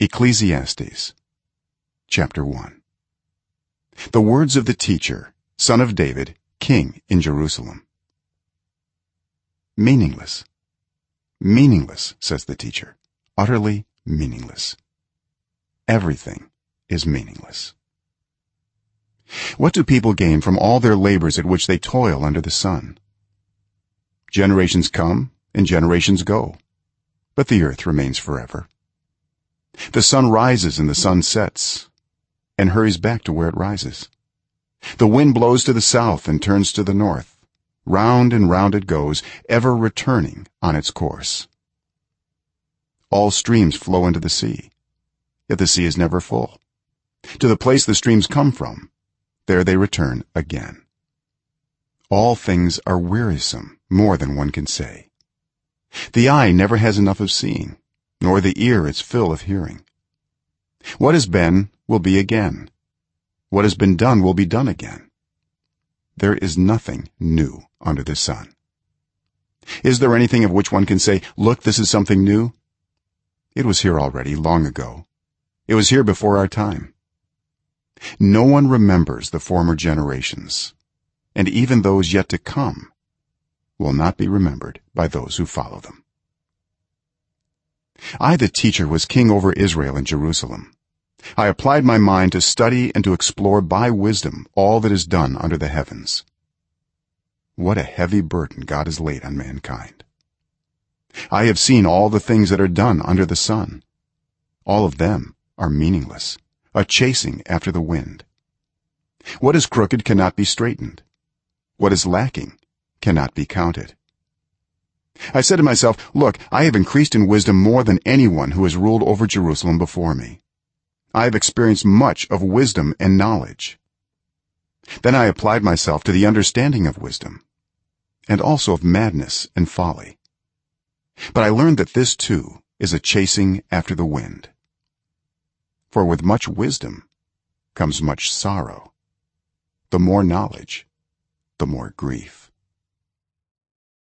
ecclesiastes chapter 1 the words of the teacher son of david king in jerusalem. Meaningless. Meaningless says the teacher. Utterly meaningless. Everything is meaningless. What do people gain from all their labors at which they toil under the sun? Generations come and generations go but the earth remains forever the sun rises and the sun sets and hurries back to where it rises. The wind blows to the south and turns to the north. Round and round it goes ever returning on its course. All streams flow into the sea yet the sea is never full. To the place the streams come from there they return again. All things are wearisome more than one can say. The eye never has enough of seeing nor the ear its fill of hearing. What has been will be again. What has been done will be done again. There is nothing new under the sun. Is there anything of which one can say look this is something new it was here already long ago. It was here before our time. No one remembers the former generations and even those yet to come will not be remembered by those who follow them i the teacher was king over israel and jerusalem. I applied my mind to study and to explore by wisdom all that is done under the heavens. What a heavy burden god has laid on mankind. I have seen all the things that are done under the sun. All of them are meaningless a chasing after the wind. What is crooked cannot be straightened. What is lacking cannot be counted i said to myself look i have increased in wisdom more than anyone who has ruled over jerusalem before me. I have experienced much of wisdom and knowledge. Then i applied myself to the understanding of wisdom and also of madness and folly. But i learned that this too is a chasing after the wind. For with much wisdom comes much sorrow. The more knowledge the more grief